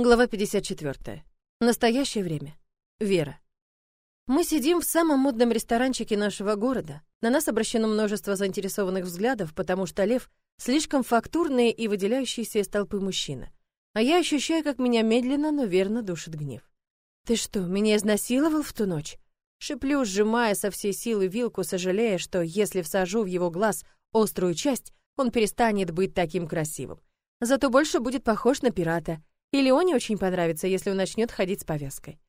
Глава 54. Настоящее время. Вера. Мы сидим в самом модном ресторанчике нашего города. На нас обращено множество заинтересованных взглядов, потому что Лев слишком фактурный и выделяющийся из толпы мужчина. А я ощущаю, как меня медленно, но верно душит гнев. «Ты что, меня изнасиловал в ту ночь?» Шиплю, сжимая со всей силы вилку, сожалея, что если всажу в его глаз острую часть, он перестанет быть таким красивым. Зато больше будет похож на пирата — и Леоне очень понравится, если он начнет ходить с повязкой.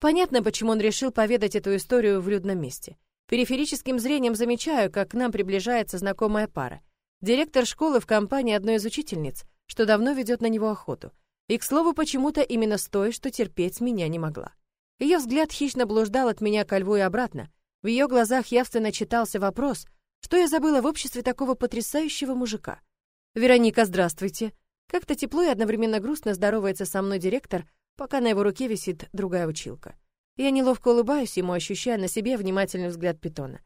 Понятно, почему он решил поведать эту историю в людном месте. Периферическим зрением замечаю, как к нам приближается знакомая пара. Директор школы в компании одной из учительниц, что давно ведет на него охоту. И, к слову, почему-то именно с той, что терпеть меня не могла. Ее взгляд хищно блуждал от меня ко льву и обратно. В ее глазах явственно читался вопрос, что я забыла в обществе такого потрясающего мужика. «Вероника, здравствуйте!» Как-то тепло и одновременно грустно здоровается со мной директор, пока на его руке висит другая училка. Я неловко улыбаюсь ему, ощущая на себе внимательный взгляд питона.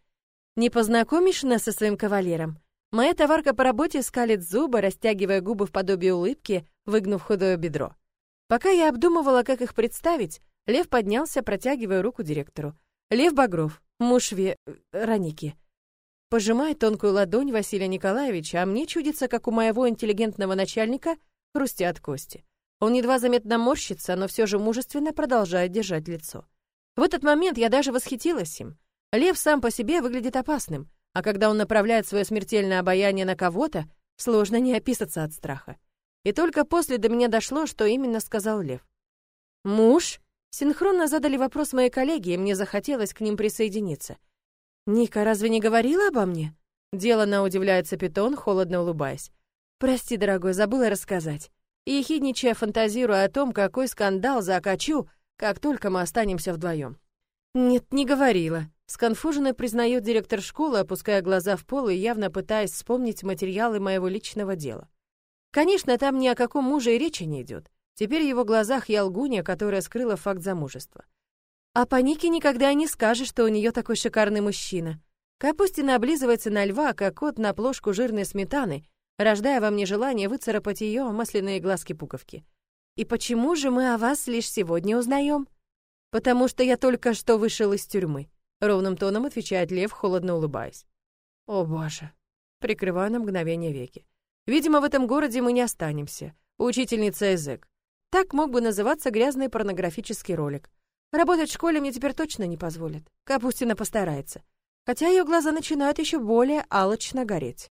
«Не познакомишь нас со своим кавалером?» Моя товарка по работе скалит зубы, растягивая губы в подобие улыбки, выгнув худое бедро. Пока я обдумывала, как их представить, Лев поднялся, протягивая руку директору. Лев Багров, муж Ве... Раники. Пожимает тонкую ладонь Василия Николаевича, а мне чудится, как у моего интеллигентного начальника хрустят кости. Он едва заметно морщится, но все же мужественно продолжает держать лицо. В этот момент я даже восхитилась им. Лев сам по себе выглядит опасным, а когда он направляет свое смертельное обаяние на кого-то, сложно не описаться от страха. И только после до меня дошло, что именно сказал Лев. «Муж?» Синхронно задали вопрос мои коллеги, и мне захотелось к ним присоединиться — «Ника разве не говорила обо мне?» Делано удивляется Питон, холодно улыбаясь. «Прости, дорогой, забыла рассказать». И ехидничая фантазируя о том, какой скандал закачу, как только мы останемся вдвоем. «Нет, не говорила», — сконфуженно признает директор школы, опуская глаза в пол и явно пытаясь вспомнить материалы моего личного дела. Конечно, там ни о каком муже и речи не идет. Теперь в его глазах я лгунья, которая скрыла факт замужества. А по Нике никогда не скажешь, что у нее такой шикарный мужчина. Капустина облизывается на льва, как кот на плошку жирной сметаны, рождая во мне желание выцарапать ее масляные глазки-пуговки. «И почему же мы о вас лишь сегодня узнаем?» «Потому что я только что вышел из тюрьмы», — ровным тоном отвечает Лев, холодно улыбаясь. «О, боже!» Прикрываю на мгновение веки. «Видимо, в этом городе мы не останемся. Учительница язык. Так мог бы называться грязный порнографический ролик. Работать в школе мне теперь точно не позволят. Капустина постарается. Хотя ее глаза начинают еще более алчно гореть.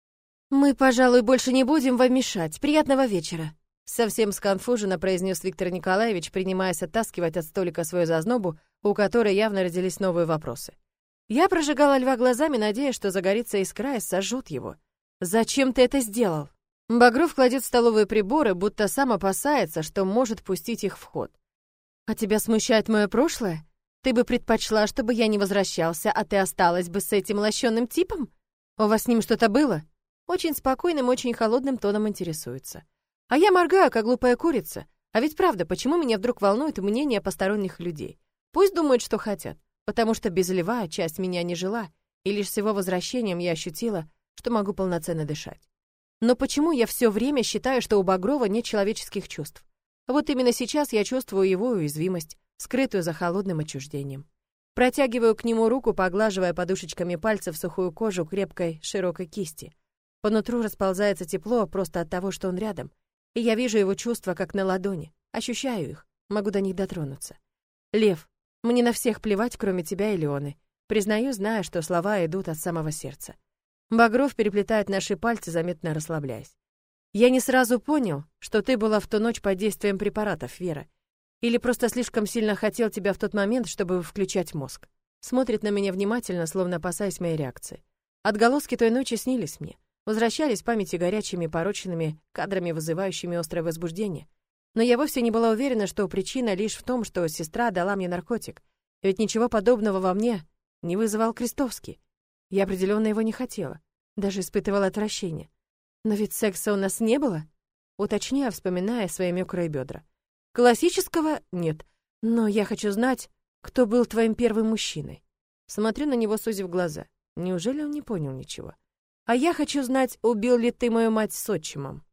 «Мы, пожалуй, больше не будем вам мешать. Приятного вечера!» Совсем сконфуженно произнес Виктор Николаевич, принимаясь оттаскивать от столика свою зазнобу, у которой явно родились новые вопросы. Я прожигала льва глазами, надеясь, что загорится искра и сожжет его. «Зачем ты это сделал?» Багров кладет столовые приборы, будто сам опасается, что может пустить их в ход. А тебя смущает мое прошлое? Ты бы предпочла, чтобы я не возвращался, а ты осталась бы с этим лощеным типом? У вас с ним что-то было? Очень спокойным, очень холодным тоном интересуется. А я моргаю, как глупая курица. А ведь правда, почему меня вдруг волнует мнение посторонних людей? Пусть думают, что хотят, потому что без льва часть меня не жила, и лишь с его возвращением я ощутила, что могу полноценно дышать. Но почему я все время считаю, что у Багрова нет человеческих чувств? Вот именно сейчас я чувствую его уязвимость, скрытую за холодным отчуждением. Протягиваю к нему руку, поглаживая подушечками пальцев сухую кожу крепкой, широкой кисти. По нутру расползается тепло просто от того, что он рядом. И я вижу его чувства, как на ладони. Ощущаю их, могу до них дотронуться. «Лев, мне на всех плевать, кроме тебя и Леоны. Признаю, зная, что слова идут от самого сердца. Багров переплетает наши пальцы, заметно расслабляясь. Я не сразу понял, что ты была в ту ночь под действием препаратов, Вера. Или просто слишком сильно хотел тебя в тот момент, чтобы включать мозг. Смотрит на меня внимательно, словно опасаясь моей реакции. Отголоски той ночи снились мне. Возвращались в памяти горячими, порочными кадрами, вызывающими острое возбуждение. Но я вовсе не была уверена, что причина лишь в том, что сестра дала мне наркотик. Ведь ничего подобного во мне не вызывал Крестовский. Я определенно его не хотела. Даже испытывала отвращение. Но ведь секса у нас не было, уточняя, вспоминая свои мокрые бедра. Классического нет, но я хочу знать, кто был твоим первым мужчиной. Смотрю на него, сузив глаза. Неужели он не понял ничего? А я хочу знать, убил ли ты мою мать с отчимом.